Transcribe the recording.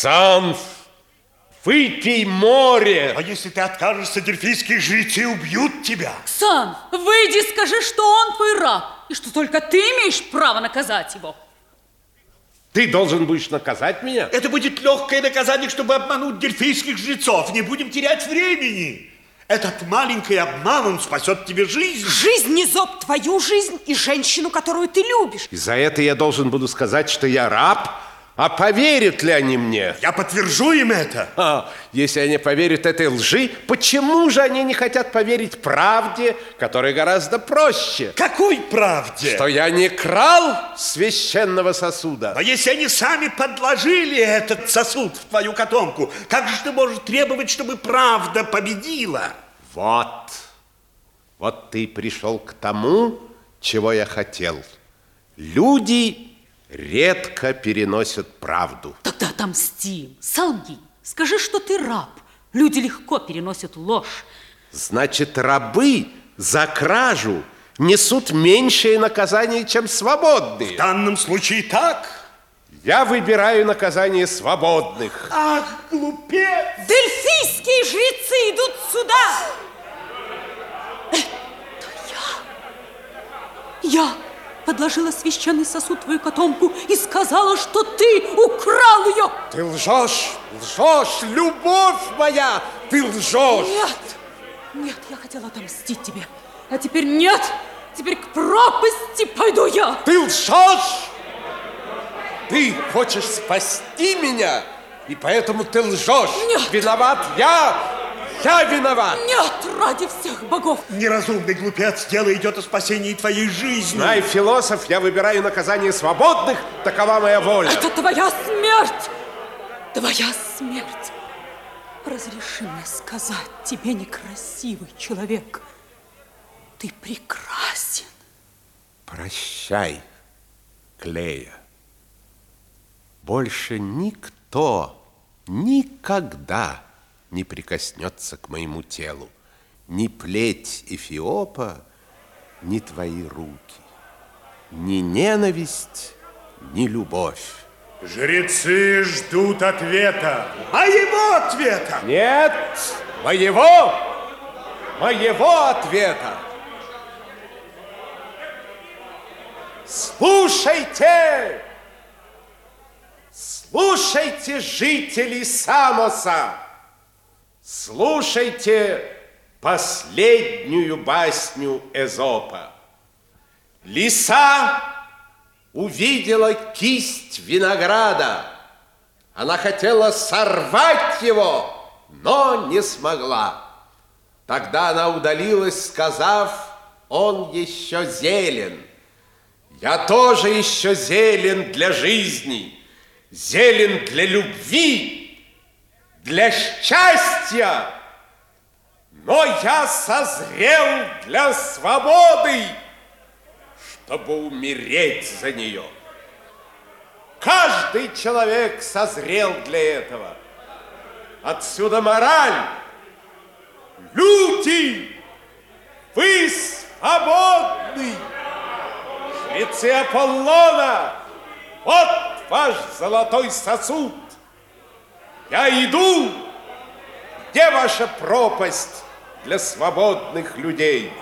Ксанф, выпей море. А если ты откажешься, дельфийские жрецы убьют тебя. Ксан, выйди, скажи, что он твой раб, и что только ты имеешь право наказать его. Ты должен будешь наказать меня? Это будет легкое наказание, чтобы обмануть дельфийских жрецов. Не будем терять времени. Этот маленький обман, он спасет тебе жизнь. Жизнь не зоб твою жизнь и женщину, которую ты любишь. И за это я должен буду сказать, что я раб, а поверят ли они мне? Я подтвержу им это. А, если они поверят этой лжи, почему же они не хотят поверить правде, которая гораздо проще? Какой правде? Что я не крал священного сосуда. Но если они сами подложили этот сосуд в твою котомку, как же ты можешь требовать, чтобы правда победила? Вот, вот ты пришел к тому, чего я хотел. Люди редко переносят правду. Тогда отомсти, солги. Скажи, что ты раб. Люди легко переносят ложь. Значит, рабы за кражу несут меньшее наказание, чем свободные. В данном случае так. Я выбираю наказание свободных. Ах, глупец! Дельфийские жрецы идут сюда! Это я. Я подложила священный сосуд твою котомку и сказала, что ты украл ее. Ты лжешь, лжешь, любовь моя, ты лжешь. Нет, нет, я хотела отомстить тебе, а теперь нет, теперь к пропасти пойду я. Ты лжешь, ты хочешь спасти меня, и поэтому ты лжешь. Нет. Виноват я, я виноват. Нет, ради всех богов. Неразумный глупец, дело идет о спасении твоей жизни. Знай, философ, я выбираю наказание свободных, такова моя воля. Это твоя смерть, твоя смерть. Разреши мне сказать тебе, некрасивый человек, ты прекрасен. Прощай, Клея. Больше никто никогда не прикоснется к моему телу. Ни плеть Эфиопа, ни твои руки, ни ненависть, ни любовь. Жрецы ждут ответа. Моего ответа! Нет, моего, моего ответа. Слушайте, слушайте, жители Самоса, слушайте последнюю басню Эзопа. Лиса увидела кисть винограда. Она хотела сорвать его, но не смогла. Тогда она удалилась, сказав, он еще зелен. Я тоже еще зелен для жизни, зелен для любви, для счастья. Но я созрел для свободы, чтобы умереть за нее. Каждый человек созрел для этого. Отсюда мораль. Люди, вы свободны. Жрецы Аполлона, вот ваш золотой сосуд. Я иду, где ваша пропасть для свободных людей?